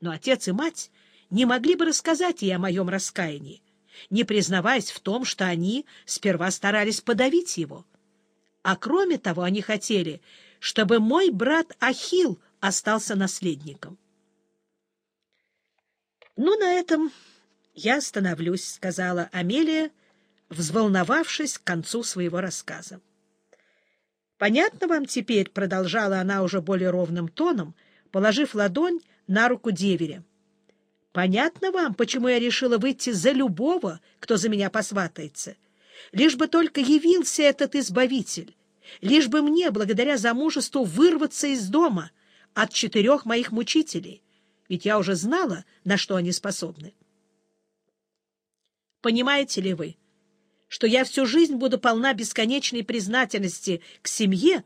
Но отец и мать не могли бы рассказать ей о моем раскаянии, не признаваясь в том, что они сперва старались подавить его. А кроме того, они хотели, чтобы мой брат Ахил остался наследником. «Ну, на этом я остановлюсь», — сказала Амелия, взволновавшись к концу своего рассказа. «Понятно вам теперь», — продолжала она уже более ровным тоном, положив ладонь на руку деверя. «Понятно вам, почему я решила выйти за любого, кто за меня посватается? Лишь бы только явился этот избавитель, лишь бы мне, благодаря замужеству, вырваться из дома от четырех моих мучителей, ведь я уже знала, на что они способны. Понимаете ли вы?» что я всю жизнь буду полна бесконечной признательности к семье,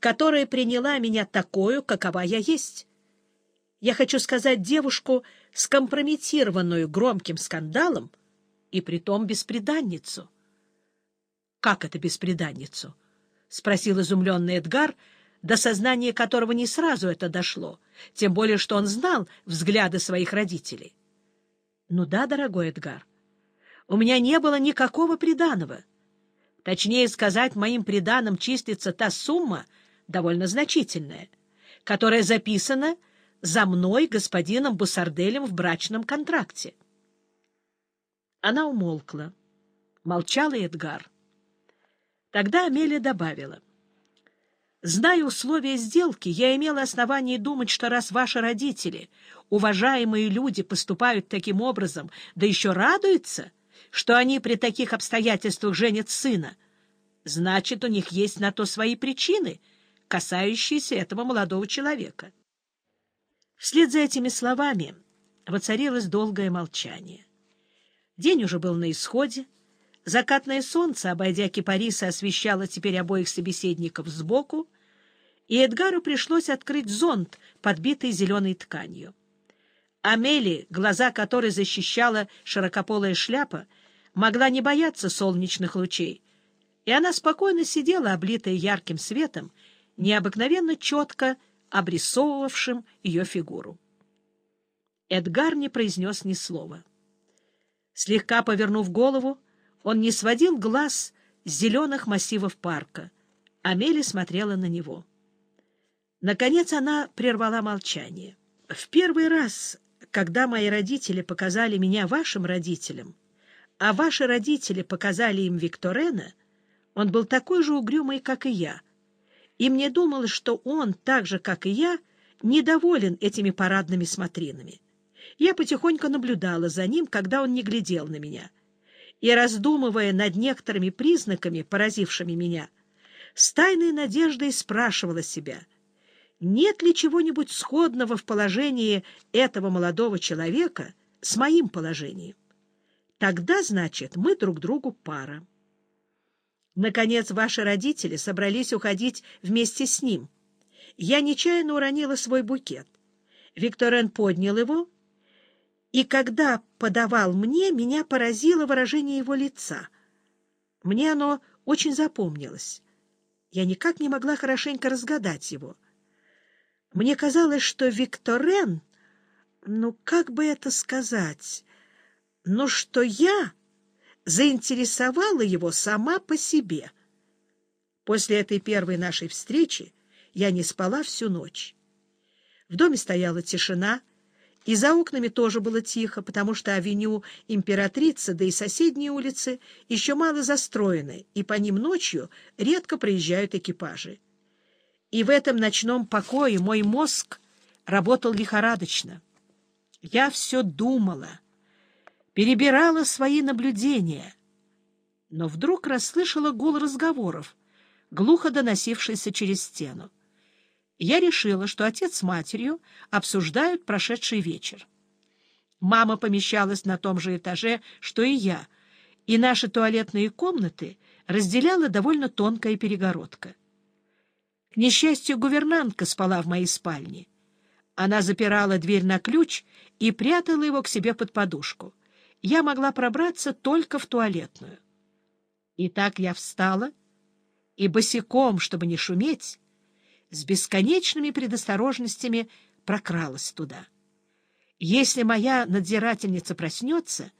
которая приняла меня такую, какова я есть. Я хочу сказать девушку, скомпрометированную громким скандалом, и притом беспреданницу. — Как это беспреданницу? — спросил изумленный Эдгар, до сознания которого не сразу это дошло, тем более что он знал взгляды своих родителей. — Ну да, дорогой Эдгар, — у меня не было никакого приданого. Точнее сказать, моим приданым чистится та сумма, довольно значительная, которая записана за мной господином Бусарделем в брачном контракте. Она умолкла. Молчал и Эдгар. Тогда Амелия добавила. «Зная условия сделки, я имела основание думать, что раз ваши родители, уважаемые люди, поступают таким образом, да еще радуются, что они при таких обстоятельствах женят сына, значит, у них есть на то свои причины, касающиеся этого молодого человека. Вслед за этими словами воцарилось долгое молчание. День уже был на исходе, закатное солнце, обойдя кипарисы, освещало теперь обоих собеседников сбоку, и Эдгару пришлось открыть зонт, подбитый зеленой тканью. Амели, глаза которой защищала широкополая шляпа, могла не бояться солнечных лучей, и она спокойно сидела, облитая ярким светом, необыкновенно четко обрисовывавшим ее фигуру. Эдгар не произнес ни слова. Слегка повернув голову, он не сводил глаз с зеленых массивов парка. Амели смотрела на него. Наконец она прервала молчание. В первый раз когда мои родители показали меня вашим родителям, а ваши родители показали им Викторена, он был такой же угрюмый, как и я. И мне думалось, что он, так же, как и я, недоволен этими парадными смотринами. Я потихоньку наблюдала за ним, когда он не глядел на меня. И, раздумывая над некоторыми признаками, поразившими меня, с тайной надеждой спрашивала себя — нет ли чего-нибудь сходного в положении этого молодого человека с моим положением. Тогда, значит, мы друг другу пара. Наконец, ваши родители собрались уходить вместе с ним. Я нечаянно уронила свой букет. Викторен поднял его, и когда подавал мне, меня поразило выражение его лица. Мне оно очень запомнилось. Я никак не могла хорошенько разгадать его — мне казалось, что Викторен, ну, как бы это сказать, ну, что я заинтересовала его сама по себе. После этой первой нашей встречи я не спала всю ночь. В доме стояла тишина, и за окнами тоже было тихо, потому что авеню Императрица, да и соседние улицы еще мало застроены, и по ним ночью редко проезжают экипажи и в этом ночном покое мой мозг работал лихорадочно. Я все думала, перебирала свои наблюдения, но вдруг расслышала гул разговоров, глухо доносившийся через стену. Я решила, что отец с матерью обсуждают прошедший вечер. Мама помещалась на том же этаже, что и я, и наши туалетные комнаты разделяла довольно тонкая перегородка. К несчастью, гувернантка спала в моей спальне. Она запирала дверь на ключ и прятала его к себе под подушку. Я могла пробраться только в туалетную. И так я встала и босиком, чтобы не шуметь, с бесконечными предосторожностями прокралась туда. Если моя надзирательница проснется,